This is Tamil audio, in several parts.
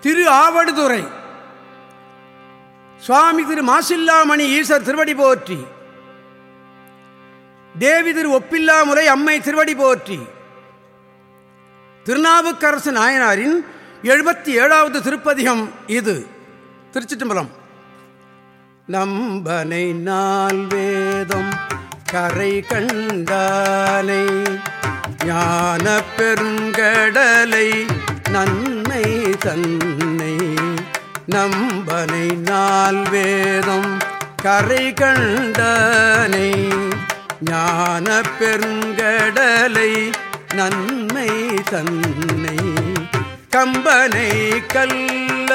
திரு ஆவடுதுறை. சுவாமி திரு மாசில்லாமணி ஈசர் திருவடி போற்றி. தேவி திரு ஒப்பில்லாமுறை அம்மை திருவடி போற்றி. திருநாவுக்கரசு நாயனாரின் எழுபத்தி ஏழாவது திருப்பதிகம் இது. திருச்சிட்டம்பலம். நம்பனை நாள் வேதம் கரை கண்டானை ஞான பெருங்கடலை நன் தன்னை தன்னை நம்பனை நாள் வேதம் கரை கண்டனை ஞான பெருங்கடலை நன்மை தன்னை கம்பனை கல்ல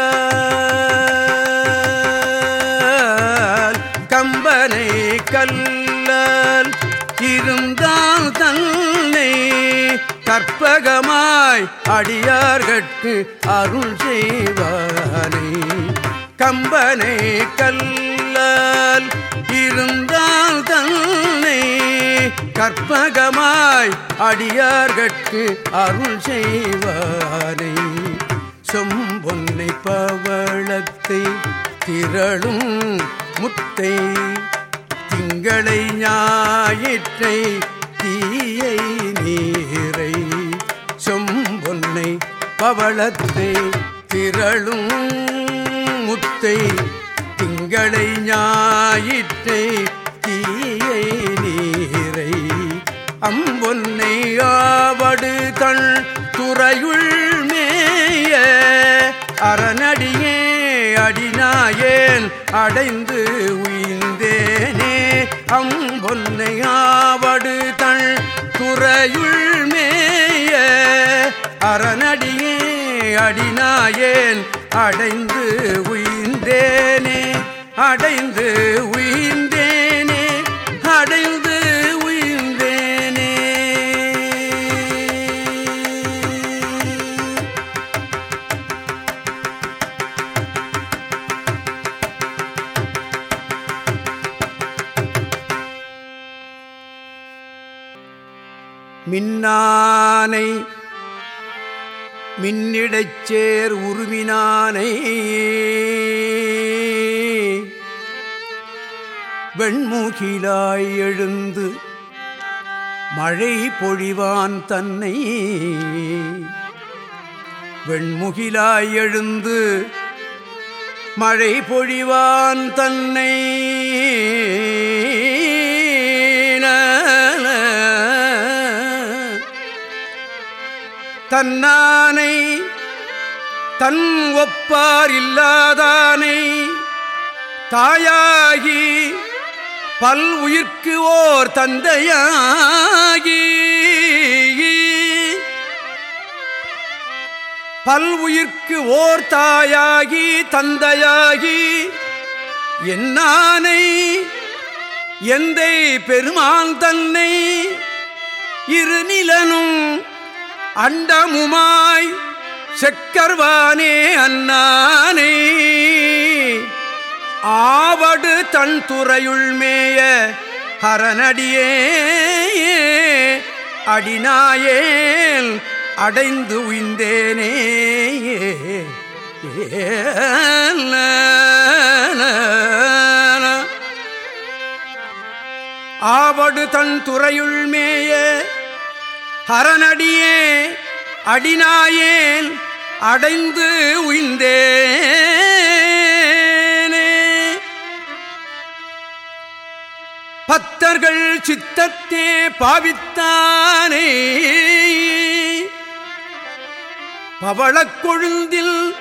கற்பகமாய் அடியார்கட்கு அருள் செய்வானே. கம்பனை கல்லால் இருந்தால் தன்னை கற்பகமாய் அடியார்கட்கு அருள் செய்வானே. சொம்பொன்னை பவளத்தை திரளும் முத்தை திங்களை ஞாயிற்றை தீயை நீரை பவளத்தை திரளும் முத்தை திங்களை ஞாயிற்றை தீயை நீரை அம்பொன்னை ஆவடு தன் துறையுள் மேய அரணடியே அடிநாயேன் அடைந்து உயிர்ந்தேனே அம்பொன்னை ஆவடு தன் துறையுள் மே அரணடியே அடிநாயேன் அடைந்து உயிர்ந்தேனே அடைந்து உயிர் மின்னிடைச்சேர் உருவினானை வெண்மூகிலாய் எழுந்து மழை பொழிவான் தன்னை. வெண்முகிலாய் எழுந்து மழை பொழிவான் தன்னை. தன்னானை தன் ஒப்பார் இல்லாதானை. தாயாகி பல் உயிர்க்கு ஓர் தந்தையாகி. பல் உயிர்க்கு ஓர் தாயாகி தந்தையாகி என்னானை எந்தை பெருமான் தன்னை இருநிலனும் அண்டமுமாய் செக்கர்வானே அண்ணானே. ஆவடு தன் துறையுள் மேய ஹரனடியே அடிநாயேல் அடைந்து உய்ந்தேனே ஆவடு தன் துறையுள் மேய ஹரனடியே அடினாயேன் அடைந்து உய்ந்தேனே. பத்தர்கள் சித்தத்தே பாவித்தானே. பவளக் கொழுந்தில்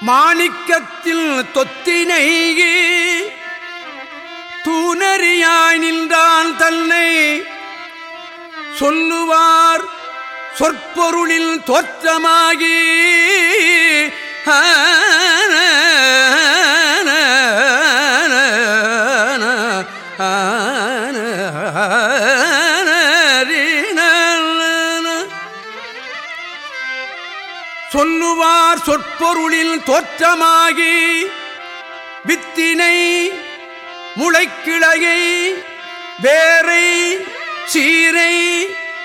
மாணிக்கத்தில் தொத்தினை தூணறியாய் நின்றான் தன்னை சொல்லுவார் சொற்பொருளில் தோற்றமாகி சொல்லுவார் சொற்பொருளில் தோற்றமாகி வித்தினை முளைக்கிளையை வேரை சீரை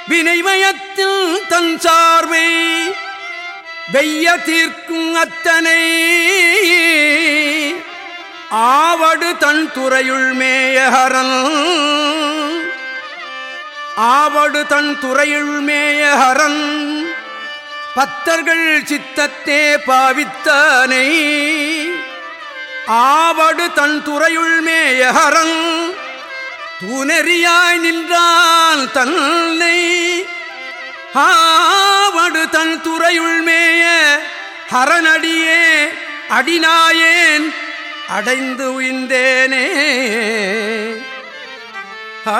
வினைமயத்தில் தன் சார்பை வெய்ய தீர்க்கும் அத்தனை. ஆவடு தன் துறையுள் மேயஹரன் ஆவடு தன் துறையுள் மேயஹரன் பத்தர்கள் சித்தத்தே பாவித்தனை. ஆவடு தன் துறையுள் மேயஹரன் தூணறியாய் நின்றால் தன்னை ஆவடு தன் துறையுள்மேய ஹரனடியே அடினாயேன் அடைந்து உயிந்தேனே ஆ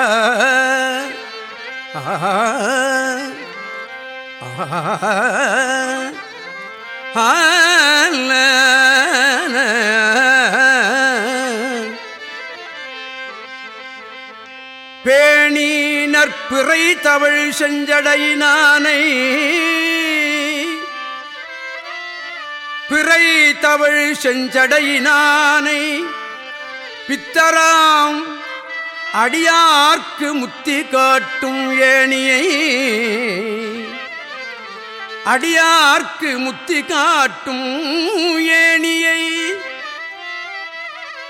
பேணி நற்பிறை தவழ் செஞ்சடையினானை பிறை தவழ் செஞ்சடையினானை பித்தராம் அடியார்க்கு முத்தி காட்டும் ஏணியை. அடியார்க்கு முத்தி காட்டும் ஏணியை.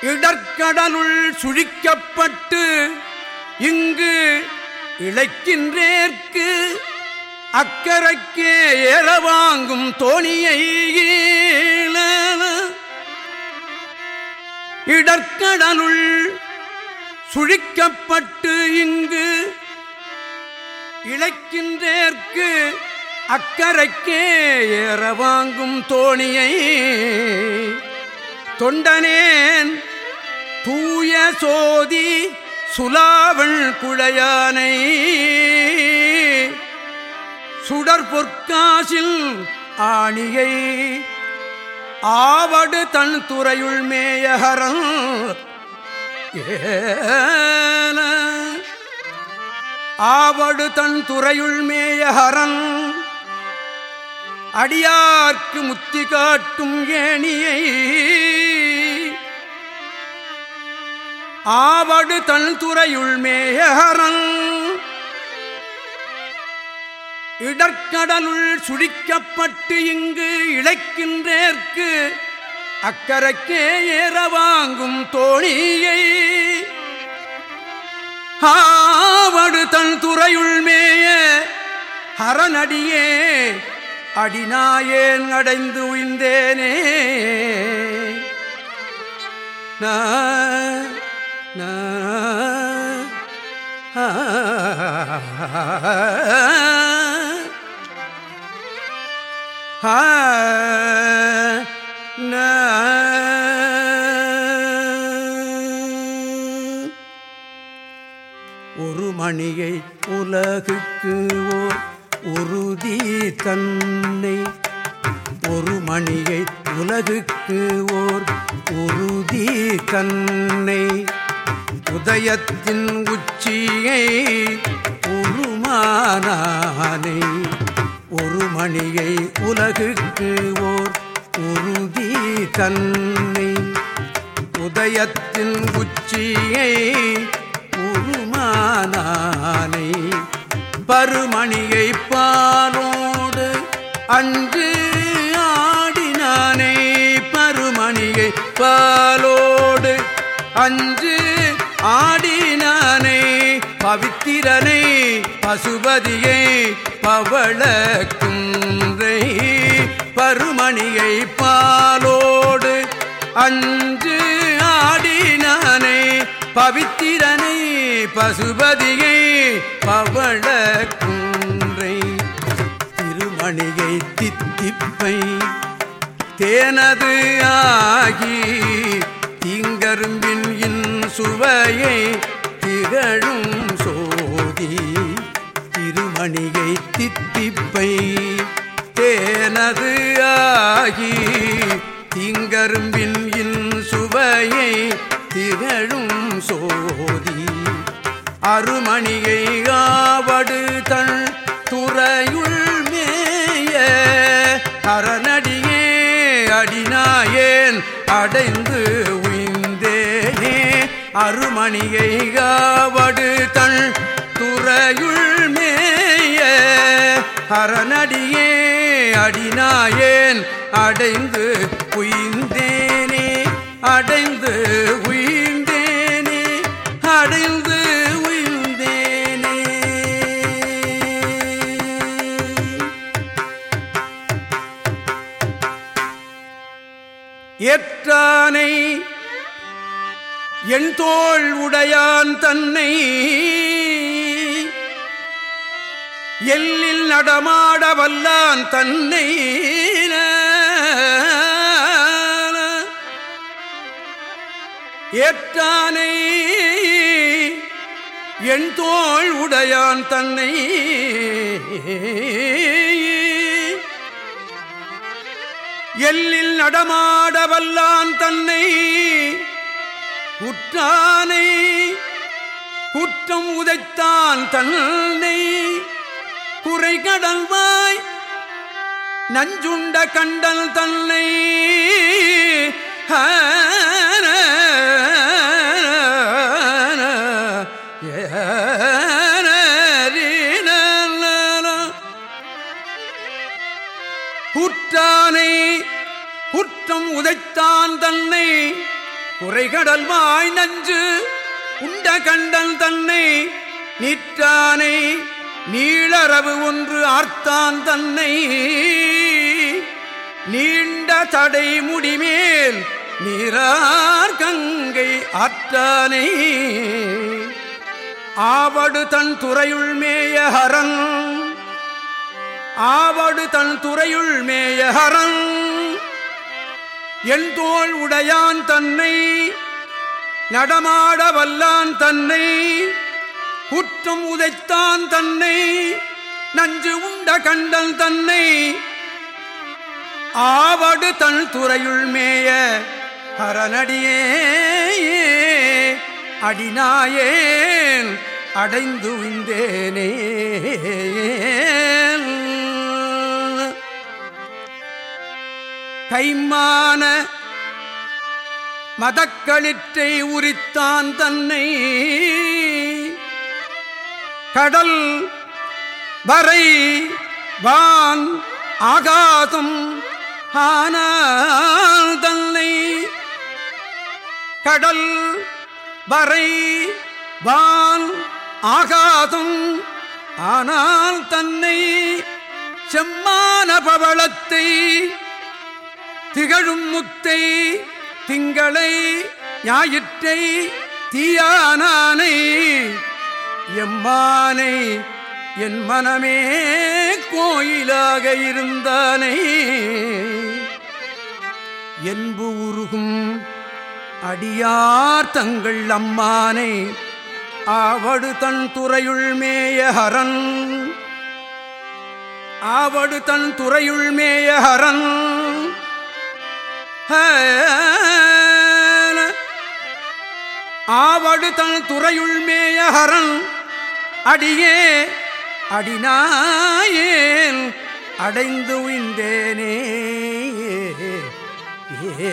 இடற்கடலுள் சுழிக்கப்பட்டு இங்கு இழைக்கின்றேற்கு அக்கறைக்கே ஏற வாங்கும் தோணியை இடற்கடலுள் சுழிக்கப்பட்டு இங்கு இழைக்கின்றேற்கு அக்கறைக்கே ஏற வாங்கும் தோணியை. தொண்டனேன் தூய சோதி சுலாவள் குழையானை. சுடர் பொற்காசில் ஆணியை ஆவடு தன் துறையுள் மேயகரம் ஆவடு தன் துறையுள் மேயகரன் அடியார்க்கு முத்தி காட்டும் ஏணியை. ஆவடு தன் துறையுள் மேயகரன் இடற்கடலுள் சுழிக்கப்பட்டு இங்கு இழைக்கின்றேற்கு அக்கறைக்கே ஏற வாங்கும் தோணியை. ஆவடு தன் துறையுள் மேய ஹரநடியே அடிநாயேன் அடைந்து உய்ந்தேனே. நான் ஒரு மணியை உலகுக்கு ஓர் உறுதி தன்னை. ஒரு மணியை உலகுக்கு ஓர் உறுதி தன்னை. உதயத்தின் உச்சியை உருமானானை ஒரு மணியை உலகுக்கு ஓர் உறுதி தன்னை உதயத்தின் உச்சியை உருமானானை பருமணியை பாலோடு அன்று ஆடினானே பருமணியை பாலோடு அன்று ஆடினானே பவித்திரனை பசுபதியை பவள பருமணியை பாலோடு அன்று ஆடினானே பவித்திரனை பசுபதியை பவள திருமணியை தித்திப்பை தேனது ஆகி தீங்கரும்பின் சுவையை திகழும் சோதி. திருமணியை தித்திப்பை தேனது ஆகி திங்கரும்பின் சுவையை திகழும் சோதி. அருமணியை ஆவடு தன் துறையுள் மேய அரணடியே அடினாயேன் அடைந்து அருமணியை காவடு தன் துறையுள் மேய அரணடியே அடினாயேன் அடைந்து உயிர்ந்தேனே அடைந்து உயிர்ந்தேனே அடைந்து உயிர்ந்தேனே ஏற்றானை என் தோள் உடையான் தன்னை. எல்லில் நடமாட வல்லான் தன்னை. ஏற்றானை. என் தோள் உடையான் தன்னை. எல்லில் நடமாட வல்லான் தன்னை. குற்றானை குற்றம் உதைத்தான் தன்னை. குறை கடல்வாய் நஞ்சுண்ட கண்டல் தன்னை. கூற்றானை குற்றம் உதைத்தான் தன்னை. குறைகடல் வாய் நஞ்சு உண்ட கண்டன் தன்னை நிற்றானை நீளரவு ஒன்று ஆர்த்தான் தன்னை. நீண்ட தடை முடிமேல் நீரார் கங்கை ஆற்றானை. ஆவடு தன் துறையுள் மேய ஹரன் ஆவடு தன் துறையுள் மேய எண்தோள் உடையான் தன்னை நடமாட வல்லான் தன்னை குற்றம் உதைத்தான் தன்னை நஞ்சு உண்ட கண்டல் தன்னை. ஆவடு தன் துறையுள் மேய அரணடியே அடினாயேன் அடைந்து விந்தேனே கைமான மதக்களிற்றை உரித்தான் தன்னை. கடல் வரை வான் ஆகாதம் ஆனால் தன்னை. கடல் வரை வான் ஆகாதம் ஆனால் தன்னை. செம்மான பவளத்தை திகழும் முத்தை திங்களை ஞாயிற்றை தீயானானை எம்மானை என் மனமே கோயிலாக இருந்தானை. என்பு உருகும் அடியார் தங்கள் அம்மானை ஆவடு தன் துறையுள் மேய ஹரன். ஆவடு தன் துறையுள் மேய ஹரன். ஆவடு தன் துறையுள் மேய ஹரன் அடியே அடினாயேன் அடைந்து உய்ந்தேனே. ஏ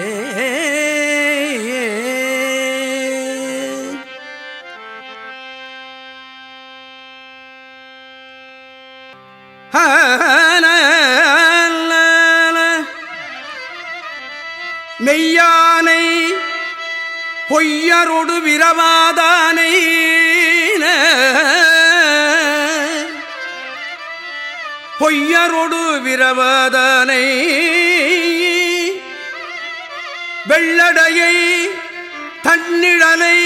பொய்யரொடு விரவாதானை பொய்யரொடு விரவாதானை வெள்ளடையை தன்னிழலை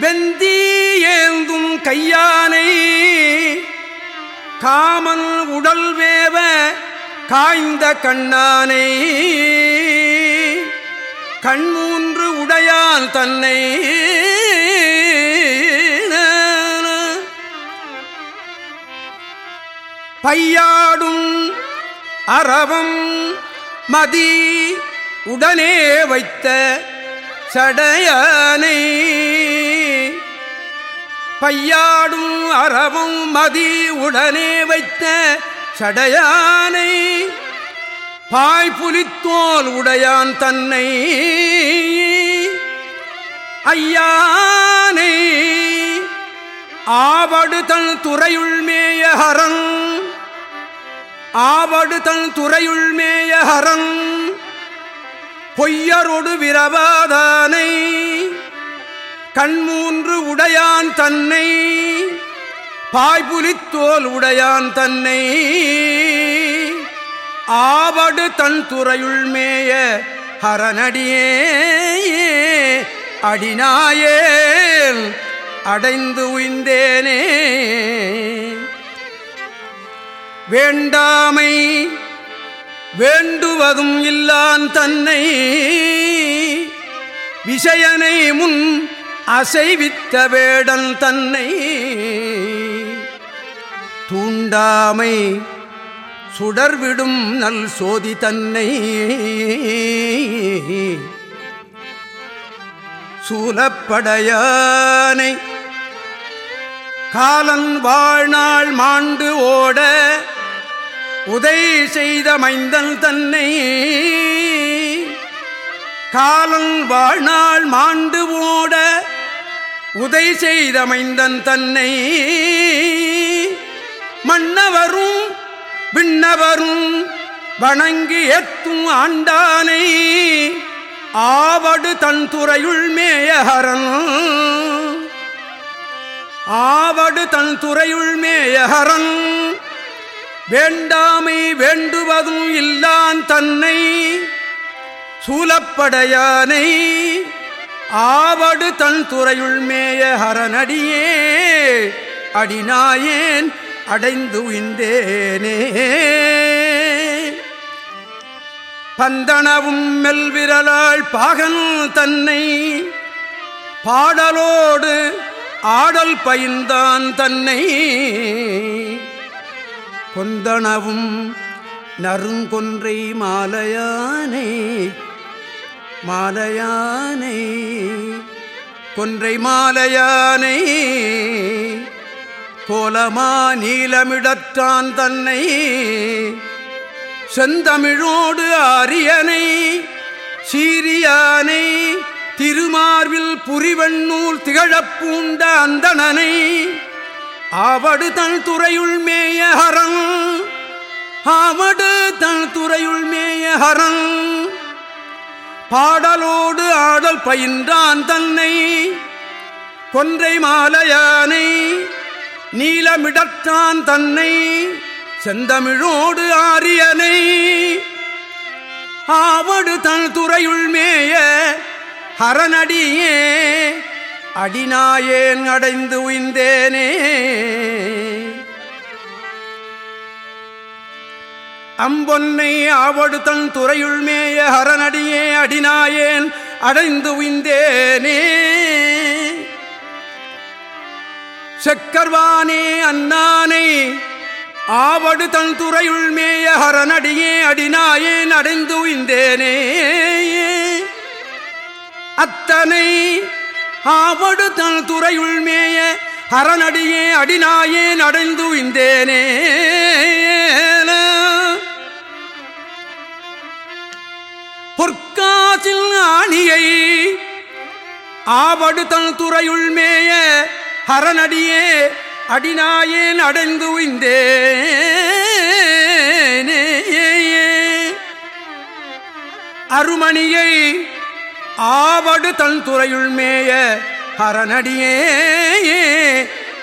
வெந்தி ஏந்தும் கையானை காமன் உடல் வேவ காய்ந்த கண்ணானை கண்மூ என்று உடையால் தன்னை பையாடும் அரவம் மதி உடனே வைத்த சடையானை. பையாடும் அறவும் மதி உடனே வைத்த சடையானை. பாய்புலித்தோல் உடையான் தன்னை ஐயானை ஆவடு தன் துறையுள் மேய ஹரன். ஆவடு தன் துறையுள் ஹரன். பொய்யரொடு விரவாதானை கண்மூன்று உடையான் தன்னை பாய்புலித்தோல் உடையான் தன்னை. ஆவடு தன் துறையுள்மேய ஹரனடியே அடிநாயேல் அடைந்து உய்ந்தேனே. வேண்டாமை வேண்டுவதும் இல்லான் தன்னை விஷயனை முன் அசைவித்த வேடன் தன்னை. தூண்டாமை சுடர்விடும் நல் சோதி தன்னை. சூலப்படையானை. காலன் வாழ்நாள் மாண்டு ஓட உதை செய்த மைந்தன் தன்னை. காலன் வாழ்நாள் மாண்டு ஓட உதை செய்த மைந்தன் தன்னை. மன்னவரும் விண்ணவரும் வணங்கி எத்தும் ஆண்டானை. ஆவடு தன் துறையுள் மேயஹரன். ஆவடு தன் துறையுள் மேயஹரன். வேண்டாமை வேண்டுவதும் இல்லான் தன்னை சூலப்படையானை. ஆவடு தன் துறையுள் மேய ஹரனடியே அடிநாயேன் அடைந்து உய்ந்தேனே. பந்தனவும் மெல்விரலாள் பாகன் தன்னை பாடலோடு ஆடல் பயின்தான் தன்னை கொந்தனவும் நறுங்கொன்றை மாலையானே மாலையானை கொன்றை மாலையானை கோலமா நீலமிடற்றான் தன்னை செந்தமிழோடு ஆரியனை சீரியானை திருமார்வில் புரிவண்ணூல் திகழப்பூண்ட அந்தணனை ஆவடு தன் துறையுள் மேய ஹரன் ஆவடு தன் துறையுள் மேய ஹரன் பாடலோடு ஆடல் பயின்றான் தன்னை கொன்றை மாலையானை நீலமிடத்தான் தன்னை செந்தமிழோடு ஆரியனை ஆவடு தன் துறையுள் மேய ஹரனடியே அடிநாயேன் அடைந்து உய்ந்தேனே. அம்பொன்னை ஆவடு தன் துறையுள் மேய ஹரனடியே அடிநாயேன் அடைந்து உய்ந்தேனே. செக்கர்வானே அண்ணானை ஆவடு தன் துறையுள் மேய ஹரநடியே அடிநாயேன் அடைந்து உய்ந்தேனே. அத்தனை ஆவடு தன் துறையுள் மேய ஹரனடியே அடிநாயேன் அடைந்து உய்ந்தேனே. பொற்காசில் ஆணியை ஆவடு தன் துறையுள் மேய ஹரநடியே அடிநாயேன் அடைந்து உய்ந்தே அருமணியை ஆவடு தன் துறையுள் மேய ஹரனடியே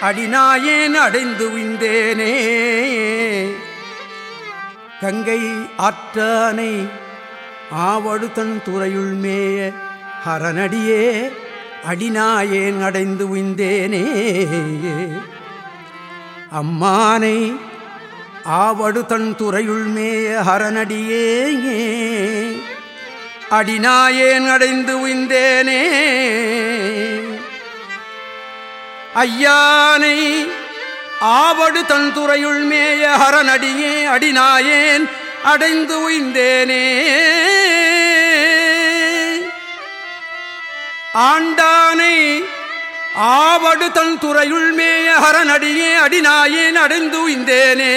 அடிநாயேன் அடைந்து உய்ந்தேனே. கங்கை ஆற்றானை ஆவடு தன் துறையுள் மேய ஹரனடியே அடிநாயேன் அடைந்து உய்ந்தேனே. அம்மானை ஆவடு தன் துறையுள்மே ஹரனடியே அடிநாயேன் அடைந்து உய்ந்தேனே. ஐயானை ஆவடு தன் துறையுள் மேய ஹரனடியே அடிநாயேன் அடைந்து உய்ந்தேனே. ஆண்டானை ஆவடு தன் துறையுள் மேய ஹரனடியே அடிநாயேன் அடைந்து இந்தேனே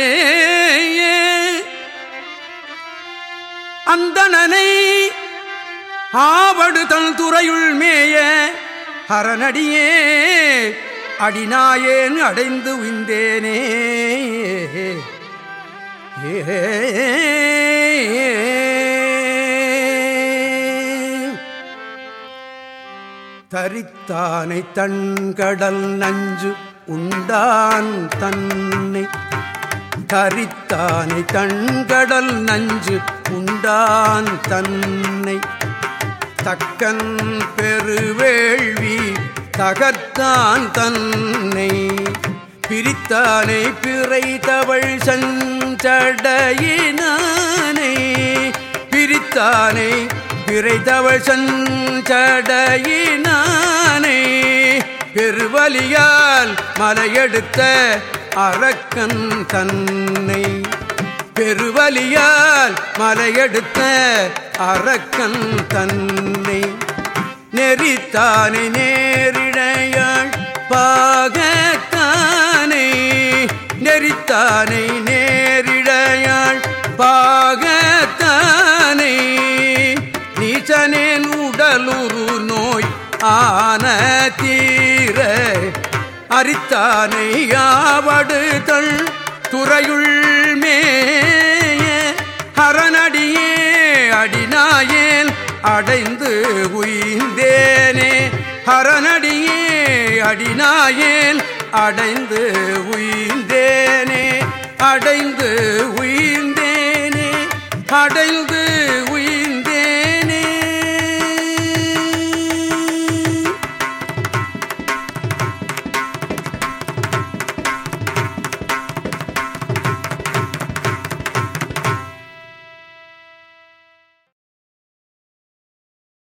அந்தனனை ஆவடு தன் துறையுள் மேய ஹரனடியே அடிநாயேன் அடைந்து உய்ந்தேனே ஏ தரித்தானை தன்கடல் நஞ்சு உண்டான் தன்னை. தரித்தானை தன்கடல் நஞ்சு உண்டான் தன்னை. தக்கன் பெருவேள்வி தகத்தான் தன்னை. பிரித்தானை பிறைத்தவள் சஞ்சடையினானை. பிரித்தானை பிறை சஞ்சடையினானே பெருவலியால் மலையெடுத்த அரக்கன் தன்னை. பெருவலியால் மலையெடுத்த அரக்கன் தன்னை. நெறித்தானை நேரிடையாள் பாகத்தானை நெறித்தானை நேரிடையாள் பாக ஆன தீர அரித்தானை யாவடுதல் துறையுள் மேய ஹரனடியே அடினாயேன் அடைந்து உயிர்ந்தேனே ஹரனடியே அடினாயேன் அடைந்து உயிர்ந்தேனே அடைந்து உயிர்ந்தேனே அடைந்து